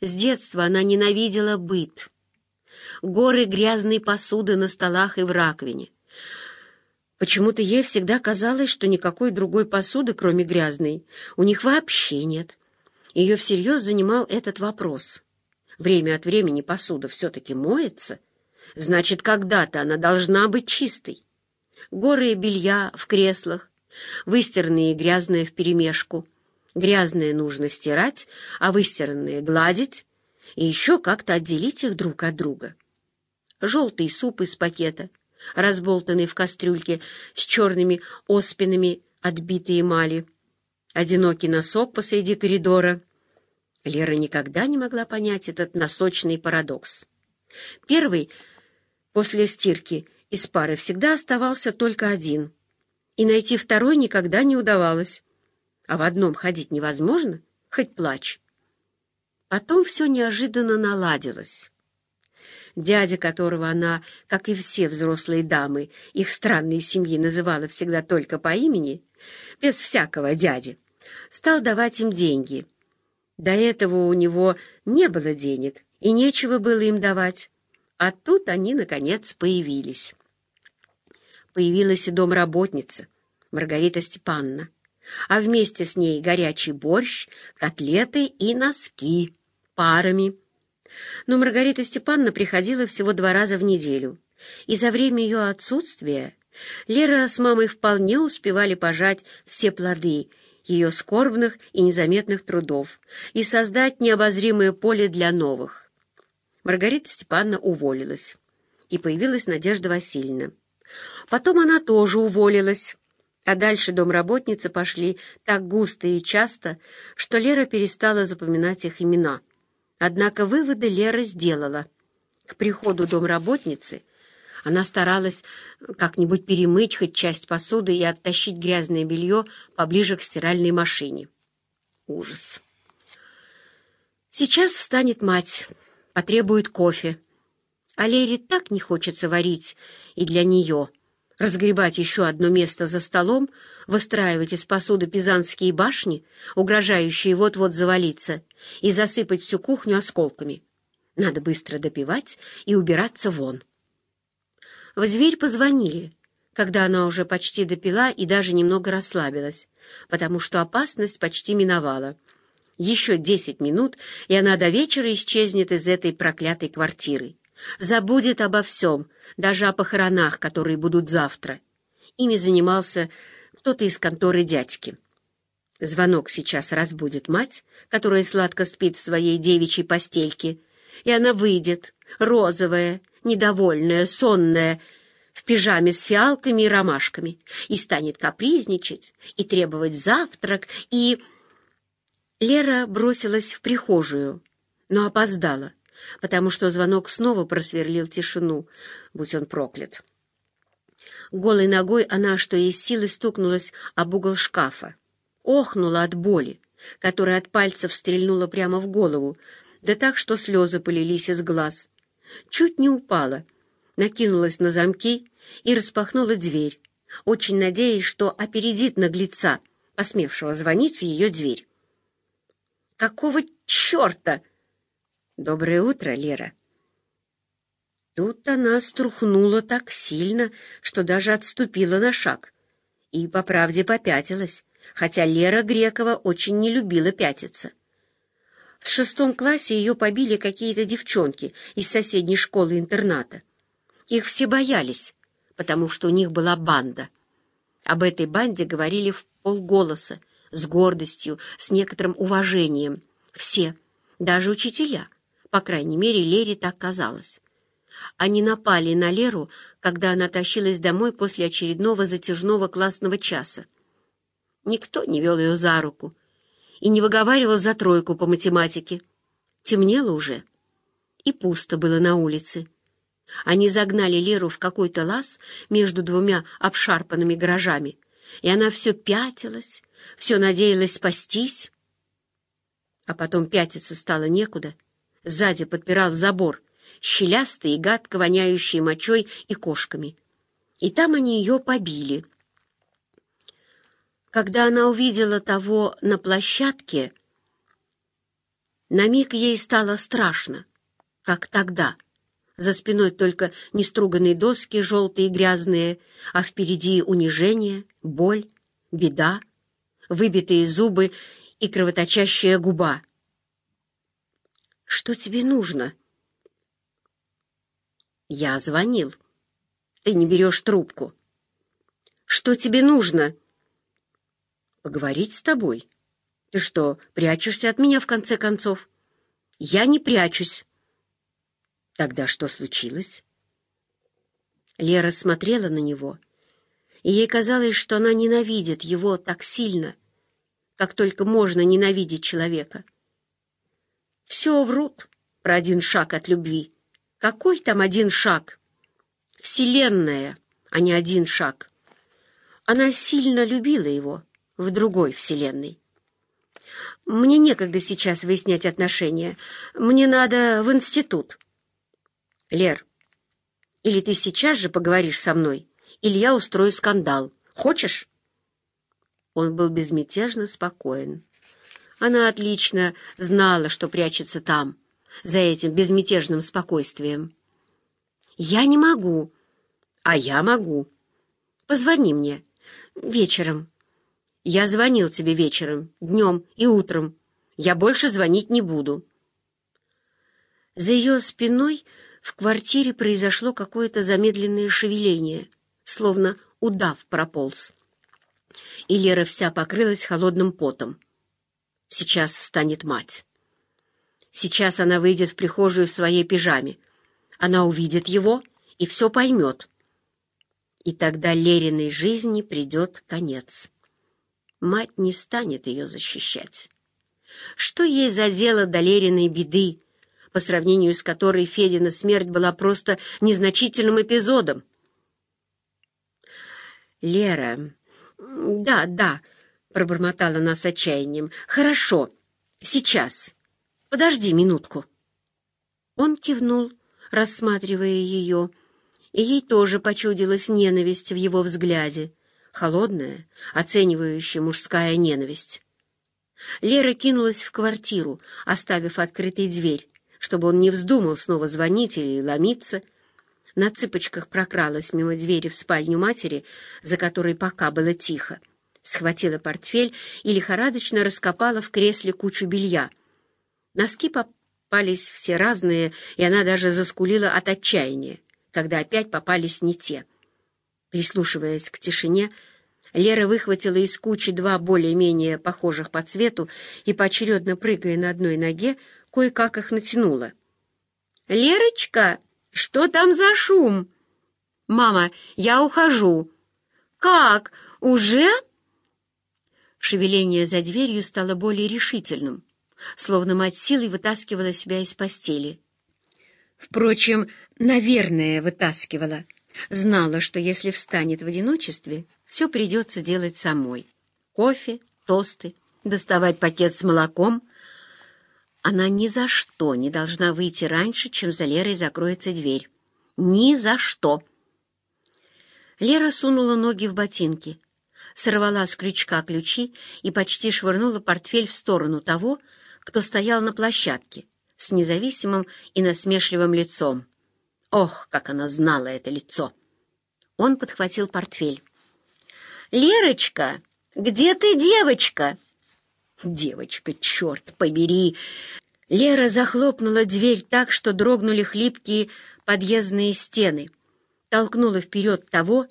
С детства она ненавидела быт. Горы грязной посуды на столах и в раковине. Почему-то ей всегда казалось, что никакой другой посуды, кроме грязной, у них вообще нет. Ее всерьез занимал этот вопрос. Время от времени посуда все-таки моется, значит, когда-то она должна быть чистой. Горы белья в креслах, выстиранные и грязное вперемешку. Грязное нужно стирать, а выстиранное — гладить, и еще как-то отделить их друг от друга. Желтый суп из пакета, разболтанный в кастрюльке с черными оспинами отбитой эмали, одинокий носок посреди коридора. Лера никогда не могла понять этот носочный парадокс. Первый, после стирки, из пары всегда оставался только один, и найти второй никогда не удавалось. А в одном ходить невозможно, хоть плачь. Потом все неожиданно наладилось. Дядя, которого она, как и все взрослые дамы, их странной семьи называла всегда только по имени, без всякого дяди, стал давать им деньги. До этого у него не было денег, и нечего было им давать. А тут они, наконец, появились появилась и домработница Маргарита Степановна, а вместе с ней горячий борщ, котлеты и носки парами. Но Маргарита Степановна приходила всего два раза в неделю, и за время ее отсутствия Лера с мамой вполне успевали пожать все плоды ее скорбных и незаметных трудов и создать необозримое поле для новых. Маргарита Степановна уволилась, и появилась Надежда Васильевна. Потом она тоже уволилась, а дальше домработницы пошли так густо и часто, что Лера перестала запоминать их имена. Однако выводы Лера сделала. К приходу домработницы она старалась как-нибудь перемыть хоть часть посуды и оттащить грязное белье поближе к стиральной машине. Ужас. Сейчас встанет мать, потребует кофе. А Лере так не хочется варить и для нее. Разгребать еще одно место за столом, выстраивать из посуды пизанские башни, угрожающие вот-вот завалиться, и засыпать всю кухню осколками. Надо быстро допивать и убираться вон. В дверь позвонили, когда она уже почти допила и даже немного расслабилась, потому что опасность почти миновала. Еще десять минут, и она до вечера исчезнет из этой проклятой квартиры забудет обо всем, даже о похоронах, которые будут завтра. Ими занимался кто-то из конторы дядьки. Звонок сейчас разбудит мать, которая сладко спит в своей девичьей постельке, и она выйдет, розовая, недовольная, сонная, в пижаме с фиалками и ромашками, и станет капризничать, и требовать завтрак, и... Лера бросилась в прихожую, но опоздала потому что звонок снова просверлил тишину, будь он проклят. Голой ногой она, что из силы, стукнулась об угол шкафа. Охнула от боли, которая от пальцев стрельнула прямо в голову, да так, что слезы полились из глаз. Чуть не упала, накинулась на замки и распахнула дверь, очень надеясь, что опередит наглеца, посмевшего звонить в ее дверь. «Какого черта?» «Доброе утро, Лера!» Тут она струхнула так сильно, что даже отступила на шаг. И, по правде, попятилась, хотя Лера Грекова очень не любила пятиться. В шестом классе ее побили какие-то девчонки из соседней школы-интерната. Их все боялись, потому что у них была банда. Об этой банде говорили в полголоса, с гордостью, с некоторым уважением. Все, даже учителя. По крайней мере, Лере так казалось. Они напали на Леру, когда она тащилась домой после очередного затяжного классного часа. Никто не вел ее за руку и не выговаривал за тройку по математике. Темнело уже, и пусто было на улице. Они загнали Леру в какой-то лаз между двумя обшарпанными гаражами, и она все пятилась, все надеялась спастись. А потом пятиться стало некуда — Сзади подпирал забор, щелястый и гадко воняющий мочой и кошками. И там они ее побили. Когда она увидела того на площадке, На миг ей стало страшно, как тогда. За спиной только неструганные доски, желтые и грязные, а впереди унижение, боль, беда, выбитые зубы и кровоточащая губа. «Что тебе нужно?» «Я звонил. Ты не берешь трубку». «Что тебе нужно?» «Поговорить с тобой». Ты что, прячешься от меня в конце концов? Я не прячусь. Тогда что случилось? Лера смотрела на него, и ей казалось, что она ненавидит его так сильно, как только можно ненавидеть человека. Все врут про один шаг от любви. Какой там один шаг? Вселенная, а не один шаг. Она сильно любила его в другой вселенной. Мне некогда сейчас выяснять отношения. Мне надо в институт. Лер, или ты сейчас же поговоришь со мной, или я устрою скандал. Хочешь? Он был безмятежно спокоен. Она отлично знала, что прячется там, за этим безмятежным спокойствием. «Я не могу». «А я могу. Позвони мне. Вечером». Я звонил тебе вечером, днем и утром. Я больше звонить не буду. За ее спиной в квартире произошло какое-то замедленное шевеление, словно удав прополз. И Лера вся покрылась холодным потом. Сейчас встанет мать. Сейчас она выйдет в прихожую в своей пижаме. Она увидит его и все поймет. И тогда Лериной жизни придет конец мать не станет ее защищать. Что ей за дело до Лериной беды, по сравнению с которой Федина смерть была просто незначительным эпизодом? «Лера...» «Да, да», — пробормотала она с отчаянием. «Хорошо. Сейчас. Подожди минутку». Он кивнул, рассматривая ее, и ей тоже почудилась ненависть в его взгляде холодная, оценивающая мужская ненависть. Лера кинулась в квартиру, оставив открытой дверь, чтобы он не вздумал снова звонить или ломиться. На цыпочках прокралась мимо двери в спальню матери, за которой пока было тихо, схватила портфель и лихорадочно раскопала в кресле кучу белья. Носки попались все разные, и она даже заскулила от отчаяния, когда опять попались не те — Прислушиваясь к тишине, Лера выхватила из кучи два более-менее похожих по цвету и, поочередно прыгая на одной ноге, кое-как их натянула. «Лерочка, что там за шум?» «Мама, я ухожу». «Как? Уже?» Шевеление за дверью стало более решительным, словно мать силой вытаскивала себя из постели. Впрочем, наверное, вытаскивала. Знала, что если встанет в одиночестве, все придется делать самой. Кофе, тосты, доставать пакет с молоком. Она ни за что не должна выйти раньше, чем за Лерой закроется дверь. Ни за что! Лера сунула ноги в ботинки, сорвала с крючка ключи и почти швырнула портфель в сторону того, кто стоял на площадке с независимым и насмешливым лицом. Ох, как она знала это лицо! Он подхватил портфель. «Лерочка, где ты, девочка?» «Девочка, черт побери!» Лера захлопнула дверь так, что дрогнули хлипкие подъездные стены, толкнула вперед того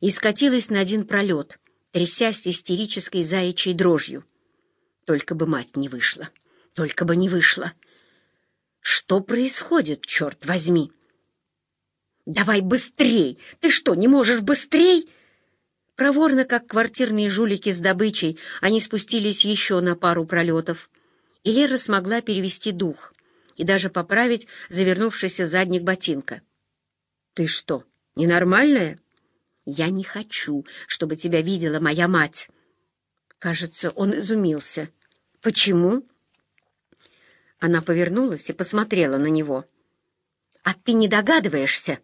и скатилась на один пролет, трясясь истерической заячьей дрожью. Только бы мать не вышла, только бы не вышла. Что происходит, черт возьми? «Давай быстрей! Ты что, не можешь быстрей?» Проворно, как квартирные жулики с добычей, они спустились еще на пару пролетов. И Лера смогла перевести дух и даже поправить завернувшийся задник ботинка. «Ты что, ненормальная?» «Я не хочу, чтобы тебя видела моя мать». Кажется, он изумился. «Почему?» Она повернулась и посмотрела на него. «А ты не догадываешься?»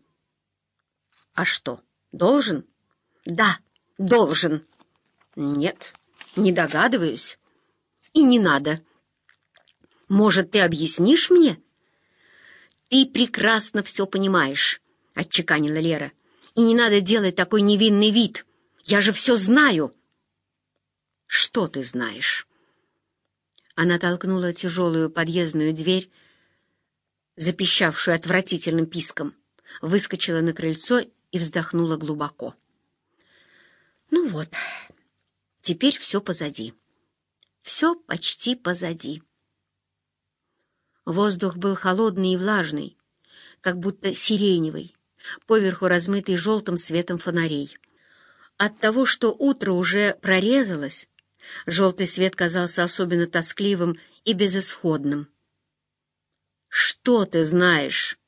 А что, должен? Да, должен. Нет, не догадываюсь. И не надо. Может, ты объяснишь мне?» «Ты прекрасно все понимаешь», — отчеканила Лера. «И не надо делать такой невинный вид. Я же все знаю». «Что ты знаешь?» Она толкнула тяжелую подъездную дверь, запищавшую отвратительным писком, выскочила на крыльцо и вздохнула глубоко. «Ну вот, теперь все позади. Все почти позади». Воздух был холодный и влажный, как будто сиреневый, поверху размытый желтым светом фонарей. От того, что утро уже прорезалось, желтый свет казался особенно тоскливым и безысходным. «Что ты знаешь?»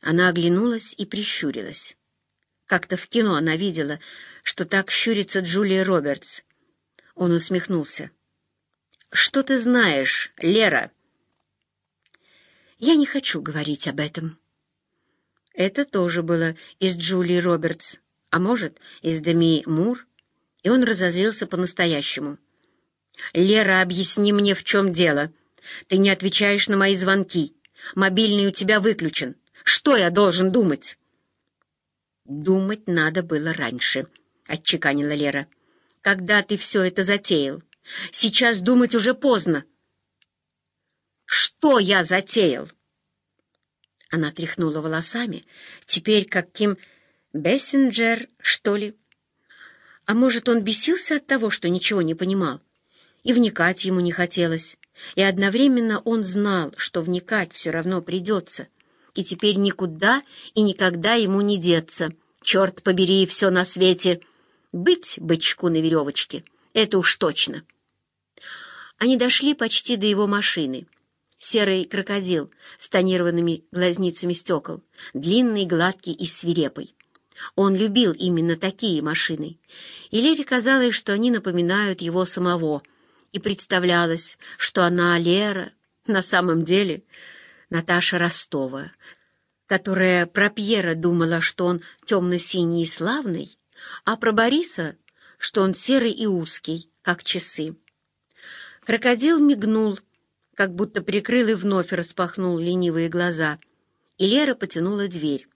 Она оглянулась и прищурилась. Как-то в кино она видела, что так щурится Джулия Робертс. Он усмехнулся. «Что ты знаешь, Лера?» «Я не хочу говорить об этом». Это тоже было из Джулии Робертс, а может, из Деми Мур, и он разозлился по-настоящему. «Лера, объясни мне, в чем дело. Ты не отвечаешь на мои звонки. Мобильный у тебя выключен. Что я должен думать?» «Думать надо было раньше», — отчеканила Лера. «Когда ты все это затеял?» Сейчас думать уже поздно. Что я затеял? Она тряхнула волосами, теперь как Ким Бессенджер, что ли. А может, он бесился от того, что ничего не понимал, и вникать ему не хотелось, и одновременно он знал, что вникать все равно придется, и теперь никуда и никогда ему не деться. Черт побери, все на свете. Быть бычку на веревочке — это уж точно. Они дошли почти до его машины. Серый крокодил с тонированными глазницами стекол, длинный, гладкий и свирепый. Он любил именно такие машины, и Лере казалось, что они напоминают его самого, и представлялось, что она, Лера, на самом деле Наташа Ростова, которая про Пьера думала, что он темно-синий и славный, а про Бориса, что он серый и узкий, как часы. Крокодил мигнул, как будто прикрыл и вновь распахнул ленивые глаза, и Лера потянула дверь.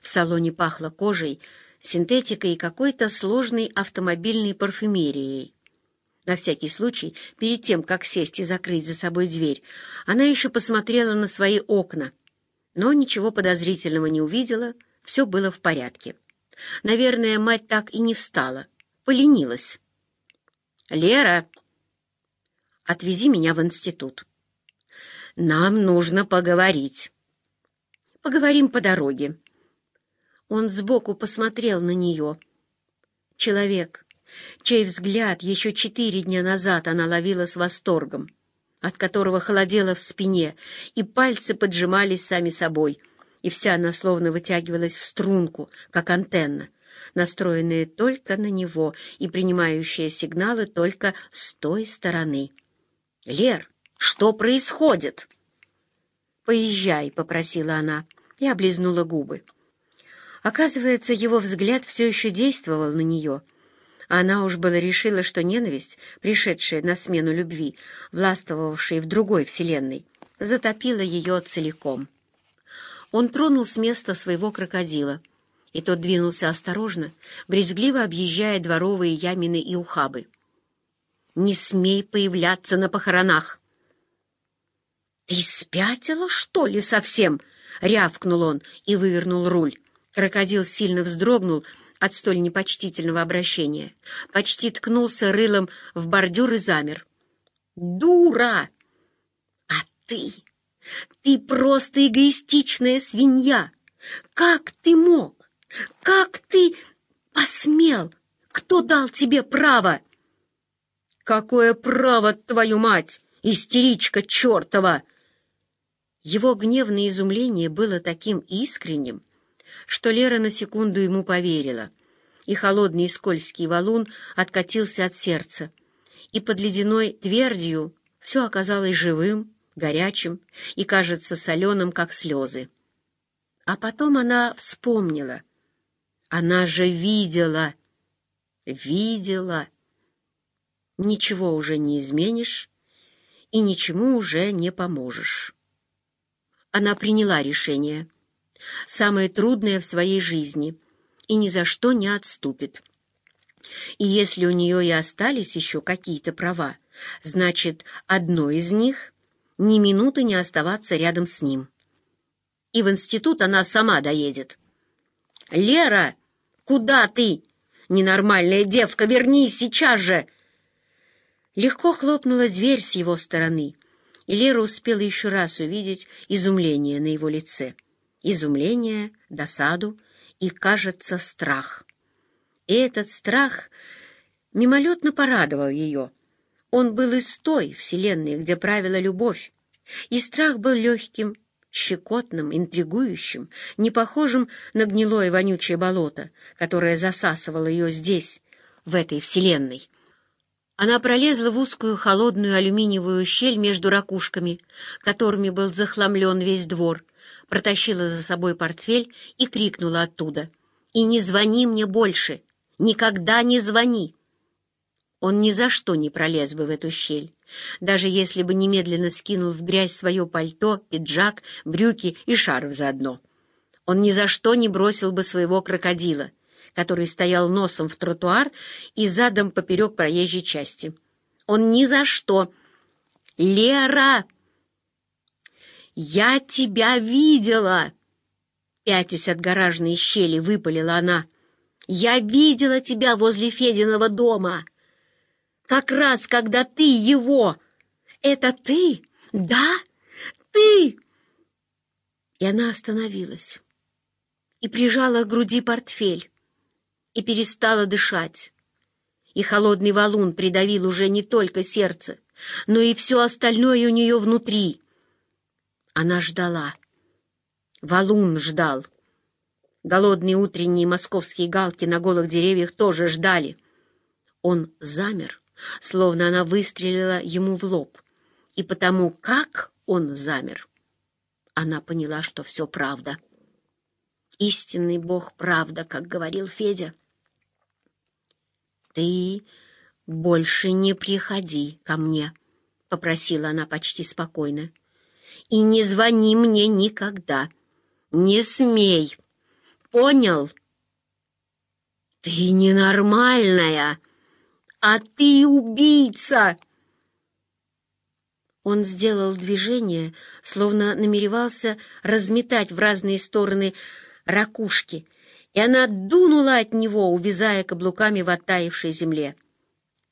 В салоне пахло кожей, синтетикой и какой-то сложной автомобильной парфюмерией. На всякий случай, перед тем, как сесть и закрыть за собой дверь, она еще посмотрела на свои окна, но ничего подозрительного не увидела, все было в порядке. Наверное, мать так и не встала, поленилась. «Лера!» Отвези меня в институт. Нам нужно поговорить. Поговорим по дороге. Он сбоку посмотрел на нее. Человек, чей взгляд еще четыре дня назад она ловила с восторгом, от которого холодело в спине, и пальцы поджимались сами собой, и вся она словно вытягивалась в струнку, как антенна, настроенная только на него и принимающая сигналы только с той стороны. «Лер, что происходит?» «Поезжай», — попросила она и облизнула губы. Оказывается, его взгляд все еще действовал на нее. Она уж было решила, что ненависть, пришедшая на смену любви, властвовавшей в другой вселенной, затопила ее целиком. Он тронул с места своего крокодила, и тот двинулся осторожно, брезгливо объезжая дворовые ямины и ухабы. Не смей появляться на похоронах!» «Ты спятила, что ли, совсем?» — рявкнул он и вывернул руль. Крокодил сильно вздрогнул от столь непочтительного обращения, почти ткнулся рылом в бордюр и замер. «Дура! А ты? Ты просто эгоистичная свинья! Как ты мог? Как ты посмел? Кто дал тебе право?» «Какое право, твою мать, истеричка чертова!» Его гневное изумление было таким искренним, что Лера на секунду ему поверила, и холодный и скользкий валун откатился от сердца, и под ледяной твердью все оказалось живым, горячим и, кажется, соленым, как слезы. А потом она вспомнила. Она же видела, видела, ничего уже не изменишь, и ничему уже не поможешь. Она приняла решение, самое трудное в своей жизни, и ни за что не отступит. И если у нее и остались еще какие-то права, значит, одно из них — ни минуты не оставаться рядом с ним. И в институт она сама доедет. «Лера, куда ты? Ненормальная девка, вернись сейчас же!» Легко хлопнула дверь с его стороны, и Лера успела еще раз увидеть изумление на его лице. Изумление, досаду и, кажется, страх. И этот страх мимолетно порадовал ее. Он был из той вселенной, где правила любовь, и страх был легким, щекотным, интригующим, не похожим на гнилое вонючее болото, которое засасывало ее здесь, в этой вселенной. Она пролезла в узкую холодную алюминиевую щель между ракушками, которыми был захламлен весь двор, протащила за собой портфель и крикнула оттуда. «И не звони мне больше! Никогда не звони!» Он ни за что не пролез бы в эту щель, даже если бы немедленно скинул в грязь свое пальто, пиджак, брюки и шарф заодно. Он ни за что не бросил бы своего крокодила, который стоял носом в тротуар и задом поперек проезжей части. Он ни за что. «Лера! Я тебя видела!» Пятясь от гаражной щели, выпалила она. «Я видела тебя возле Фединого дома!» как раз когда ты его. Это ты? Да? Ты!» И она остановилась и прижала к груди портфель и перестала дышать. И холодный валун придавил уже не только сердце, но и все остальное у нее внутри. Она ждала. Валун ждал. Голодные утренние московские галки на голых деревьях тоже ждали. Он замер словно она выстрелила ему в лоб. И потому, как он замер, она поняла, что все правда. Истинный Бог правда, как говорил Федя. «Ты больше не приходи ко мне», — попросила она почти спокойно. «И не звони мне никогда. Не смей. Понял?» «Ты ненормальная!» «А ты убийца!» Он сделал движение, словно намеревался разметать в разные стороны ракушки, и она дунула от него, увязая каблуками в оттаившей земле.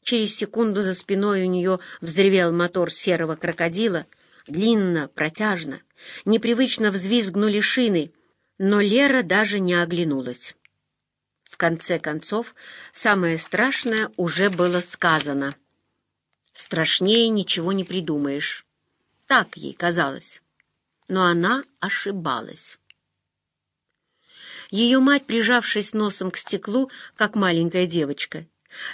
Через секунду за спиной у нее взревел мотор серого крокодила, длинно, протяжно, непривычно взвизгнули шины, но Лера даже не оглянулась. В конце концов, самое страшное уже было сказано. Страшнее ничего не придумаешь. Так ей казалось. Но она ошибалась. Ее мать, прижавшись носом к стеклу, как маленькая девочка,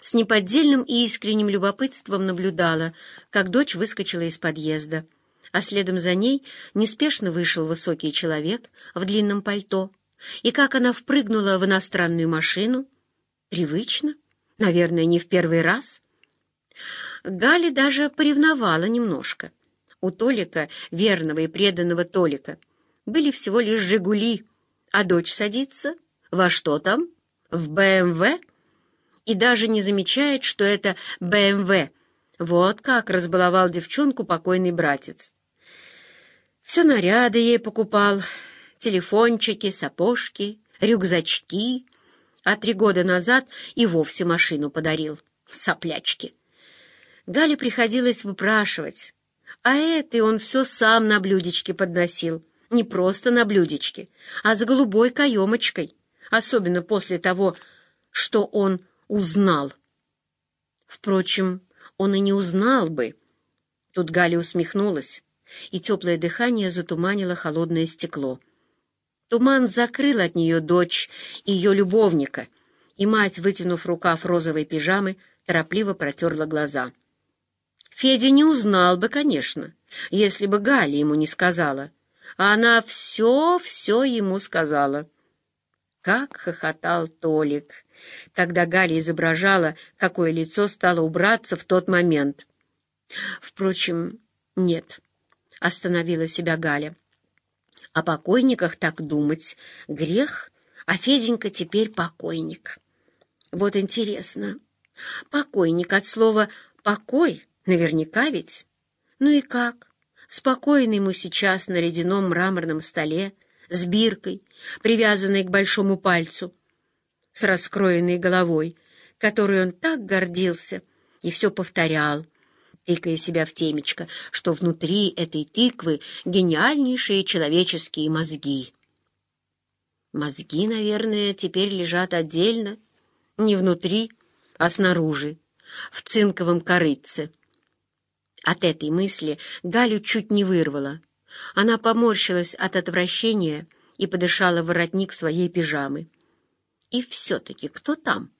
с неподдельным и искренним любопытством наблюдала, как дочь выскочила из подъезда, а следом за ней неспешно вышел высокий человек в длинном пальто, и как она впрыгнула в иностранную машину? Привычно, наверное, не в первый раз. Галя даже поревновала немножко. У Толика, верного и преданного Толика, были всего лишь «Жигули», а дочь садится во что там? В БМВ? И даже не замечает, что это БМВ. Вот как разбаловал девчонку покойный братец. Все наряды ей покупал, телефончики, сапожки, рюкзачки, а три года назад и вовсе машину подарил. Соплячки. Гале приходилось выпрашивать, а это он все сам на блюдечке подносил. Не просто на блюдечке, а с голубой каемочкой, особенно после того, что он узнал. Впрочем, он и не узнал бы. Тут Галя усмехнулась, и теплое дыхание затуманило холодное стекло. Туман закрыл от нее дочь и ее любовника, и мать, вытянув рукав розовой пижамы, торопливо протерла глаза. Федя не узнал бы, конечно, если бы Галя ему не сказала, она все-все ему сказала. Как хохотал Толик, когда Галя изображала, какое лицо стало убраться в тот момент. Впрочем, Нет, остановила себя Галя. О покойниках так думать — грех, а Феденька теперь покойник. Вот интересно, покойник от слова «покой» наверняка ведь? Ну и как? Спокойно ему сейчас на ледяном мраморном столе, с биркой, привязанной к большому пальцу, с раскроенной головой, которой он так гордился и все повторял, тыкая себя в темечко, что внутри этой тыквы гениальнейшие человеческие мозги. Мозги, наверное, теперь лежат отдельно, не внутри, а снаружи, в цинковом корыце. От этой мысли Галю чуть не вырвала. Она поморщилась от отвращения и подышала воротник своей пижамы. И все-таки кто там?